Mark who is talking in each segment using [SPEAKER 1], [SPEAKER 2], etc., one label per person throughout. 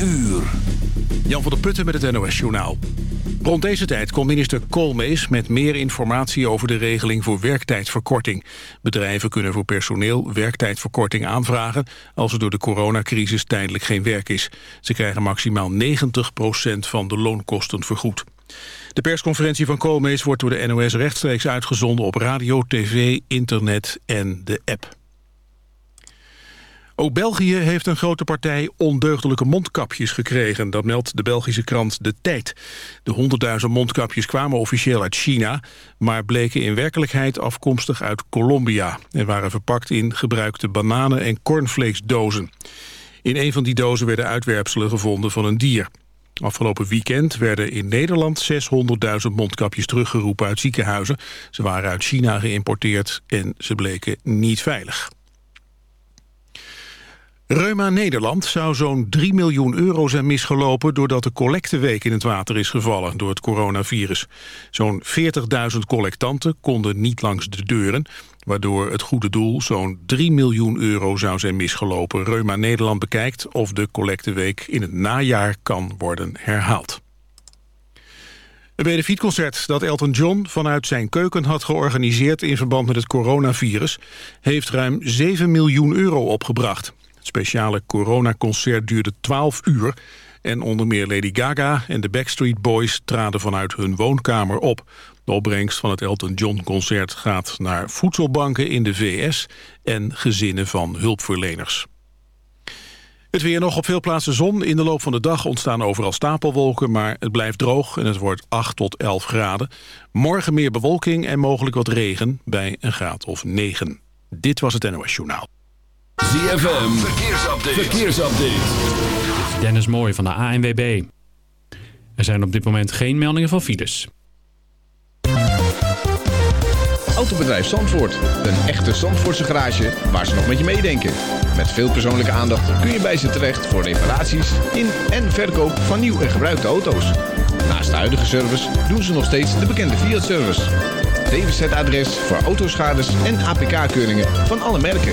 [SPEAKER 1] uur. Jan van der Putten met het NOS-journaal. Rond deze tijd komt minister Koolmees met meer informatie over de regeling voor werktijdverkorting. Bedrijven kunnen voor personeel werktijdverkorting aanvragen als er door de coronacrisis tijdelijk geen werk is. Ze krijgen maximaal 90% van de loonkosten vergoed. De persconferentie van Koolmees wordt door de NOS rechtstreeks uitgezonden op radio, tv, internet en de app. Ook België heeft een grote partij ondeugdelijke mondkapjes gekregen. Dat meldt de Belgische krant De Tijd. De 100.000 mondkapjes kwamen officieel uit China... maar bleken in werkelijkheid afkomstig uit Colombia... en waren verpakt in gebruikte bananen- en cornflakesdozen. In een van die dozen werden uitwerpselen gevonden van een dier. Afgelopen weekend werden in Nederland 600.000 mondkapjes teruggeroepen uit ziekenhuizen. Ze waren uit China geïmporteerd en ze bleken niet veilig. Reuma Nederland zou zo'n 3 miljoen euro zijn misgelopen... doordat de collecteweek in het water is gevallen door het coronavirus. Zo'n 40.000 collectanten konden niet langs de deuren... waardoor het goede doel zo'n 3 miljoen euro zou zijn misgelopen. Reuma Nederland bekijkt of de collecteweek in het najaar kan worden herhaald. Een benefietconcert dat Elton John vanuit zijn keuken had georganiseerd... in verband met het coronavirus... heeft ruim 7 miljoen euro opgebracht. Speciale coronaconcert duurde 12 uur... en onder meer Lady Gaga en de Backstreet Boys traden vanuit hun woonkamer op. De opbrengst van het Elton John-concert gaat naar voedselbanken in de VS... en gezinnen van hulpverleners. Het weer nog op veel plaatsen zon. In de loop van de dag ontstaan overal stapelwolken... maar het blijft droog en het wordt 8 tot 11 graden. Morgen meer bewolking en mogelijk wat regen bij een graad of 9. Dit was het NOS Journaal.
[SPEAKER 2] ZFM, verkeersupdate. verkeersupdate.
[SPEAKER 3] Dennis Mooij van de ANWB. Er zijn op dit moment geen meldingen van files.
[SPEAKER 4] Autobedrijf Zandvoort. Een echte Zandvoortse garage waar ze nog met je meedenken. Met veel persoonlijke aandacht kun je bij ze terecht voor reparaties in en verkoop van nieuw en gebruikte auto's. Naast de huidige service doen ze nog steeds de bekende Fiat-service. DWZ-adres voor autoschades en APK-keuringen van alle merken.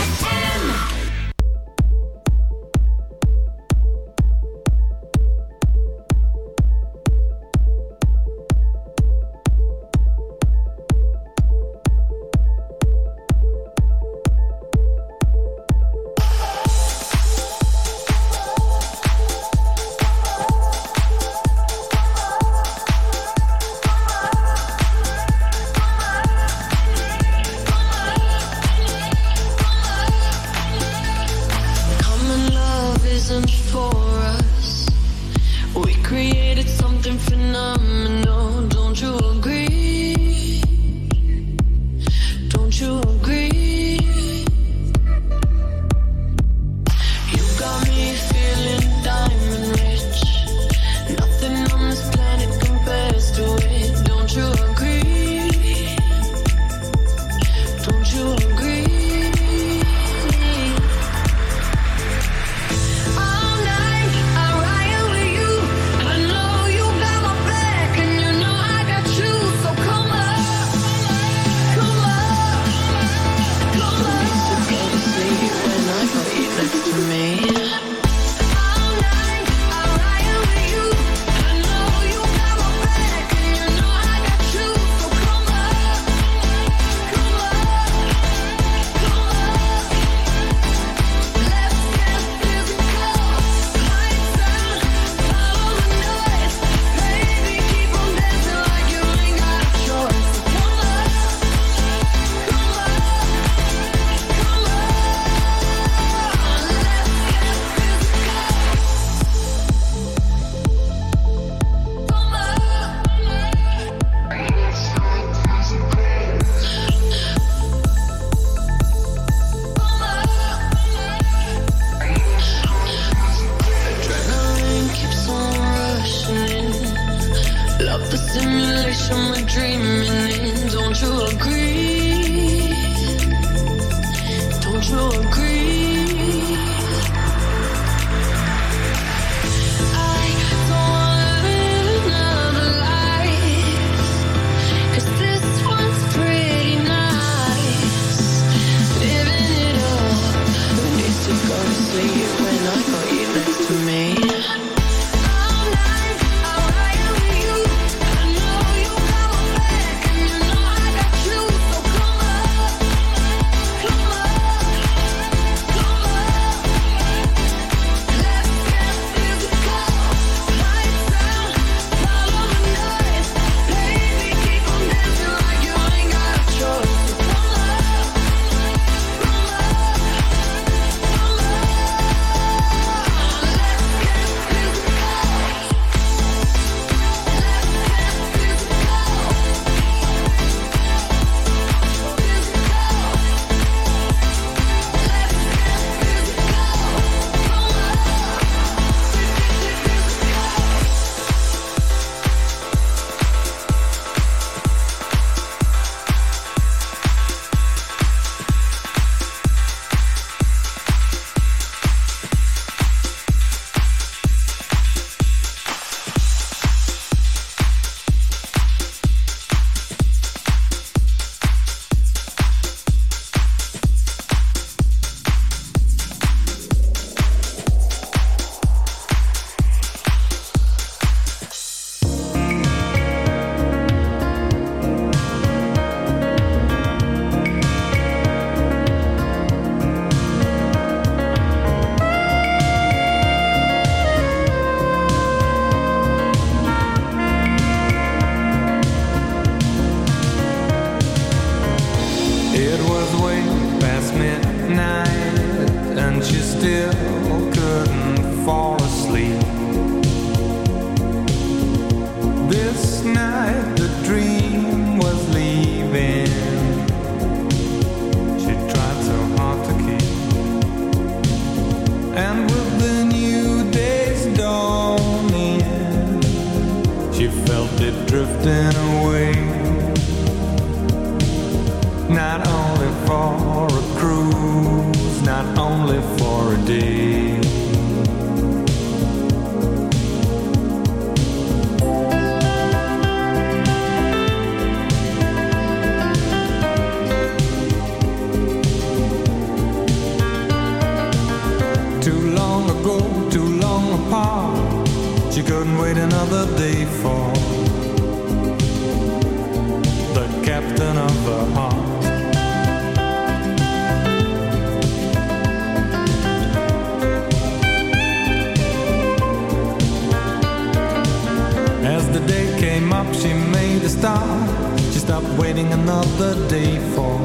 [SPEAKER 5] waiting another day for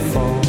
[SPEAKER 6] before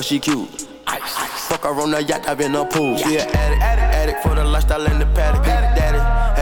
[SPEAKER 6] cause
[SPEAKER 7] she cute. Fuck her on the yacht, I've been a pool. She an addict, addict for the lifestyle in the paddock. Have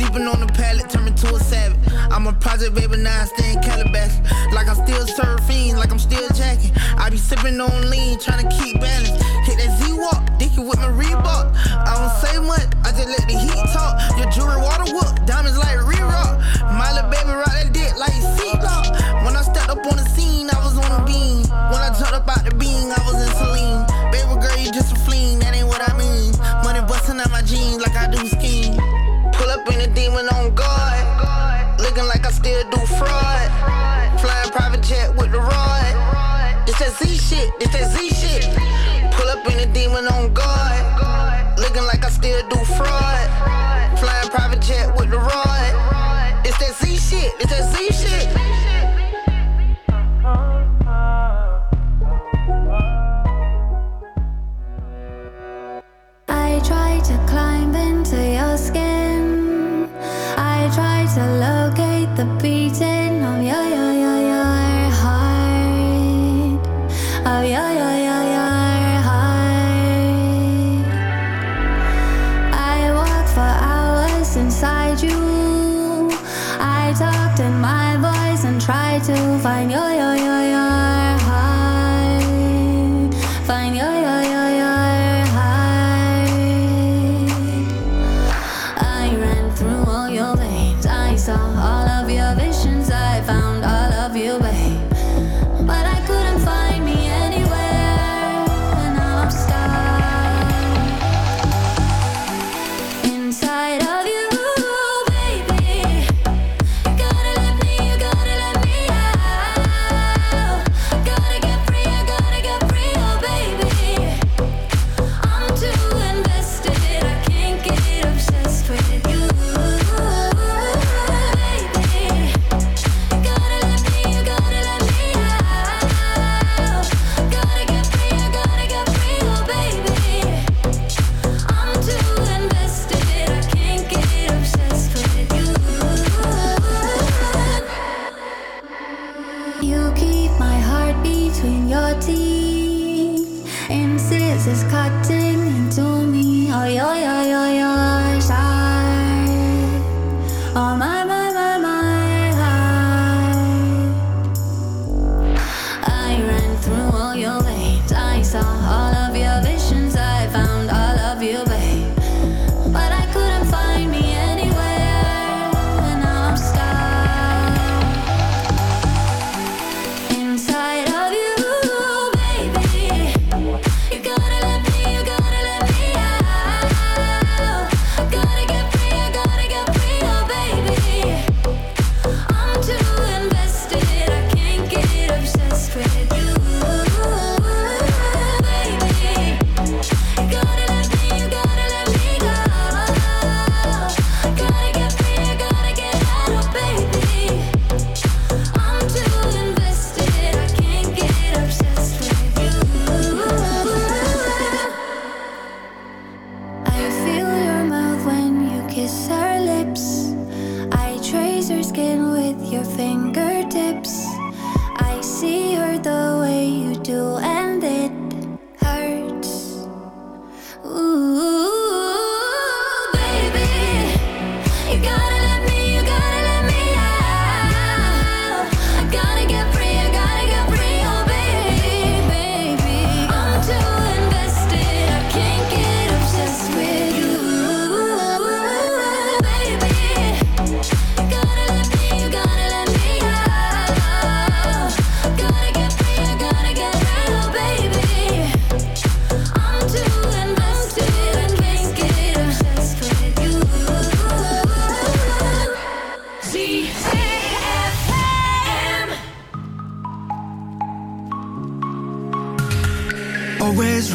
[SPEAKER 8] Sleeping on the pallet, turn me to a savage. I'm a project baby, now I stay in Calabash. Like I'm still surfing, like I'm still jacking. I be sipping on lean, trying to keep balance. Hit that Z-Walk, dicky with my Reebok. I shit. If it's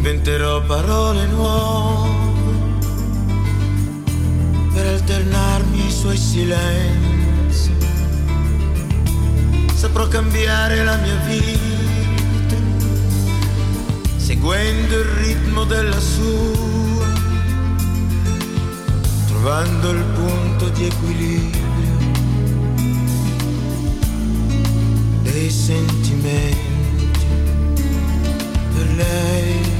[SPEAKER 9] Inventerò parole nuove per alternarmi ai suoi silenzi. Saprò cambiare la mia vita, seguendo il ritmo della sua trovando il punto di equilibrio dei sentimenti per lei.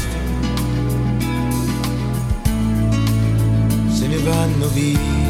[SPEAKER 9] ne vanno via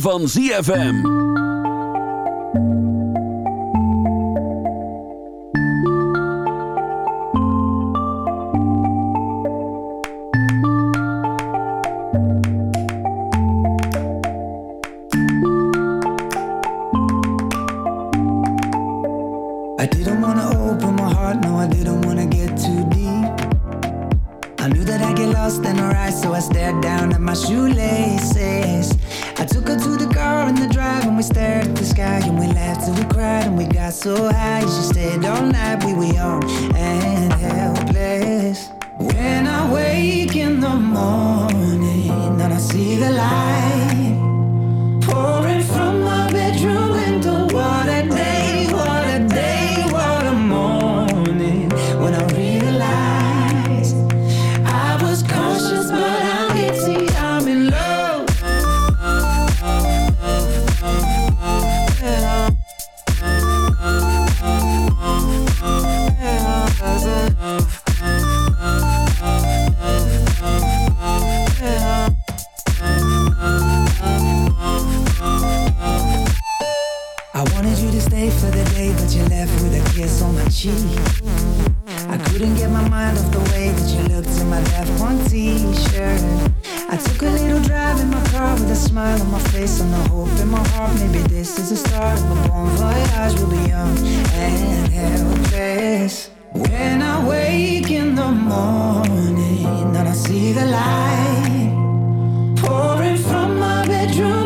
[SPEAKER 2] van ZFM.
[SPEAKER 10] so high, she stayed all night. We were young and helpless. When I wake in the morning and I see the light. place and a hope in my heart. Maybe this is the start of a bon voyage. We'll be young and helpless. When I wake in the morning and I see the light pouring from my bedroom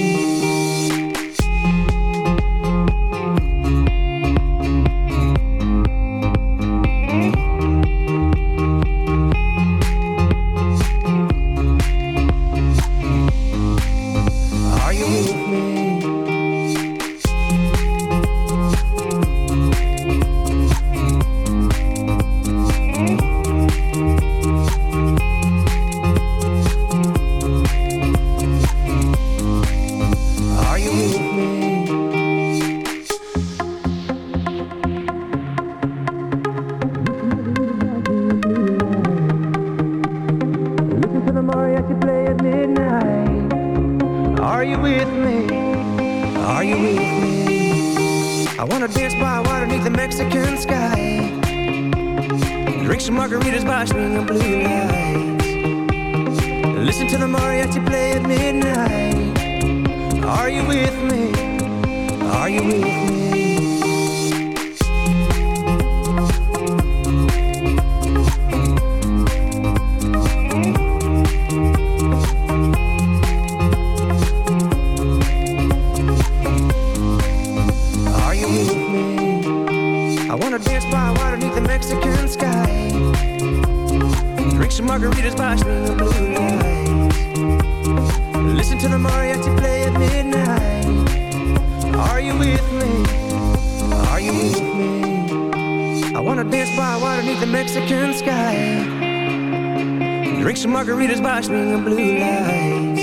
[SPEAKER 11] Drink some margaritas by swinging blue lights.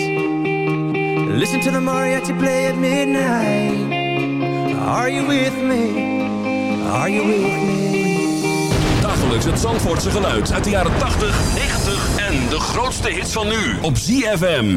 [SPEAKER 11] Listen to the mariachi play at midnight. Are you with me? Are you with me?
[SPEAKER 2] Dagelijks het Zandvoortse geluid uit de jaren 80, 90 en de grootste hits van nu op ZFM.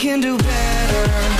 [SPEAKER 11] can do better.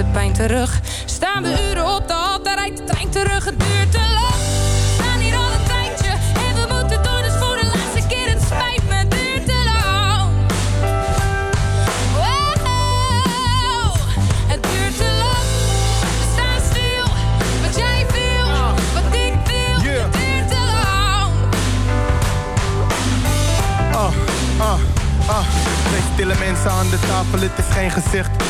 [SPEAKER 12] De pijn terug. Staan we uren op de hal, daar rijdt de trein terug. Het duurt te lang. We staan hier al een tijdje en we moeten door. Dus voor de laatste keer, het spijt me, het duurt te lang. Wow, het duurt te lang. We staan stil, wat jij wil, wat ik wil. Het duurt te lang.
[SPEAKER 13] Ah, ah, ah. Twee stille mensen aan de tafel, het is geen gezicht.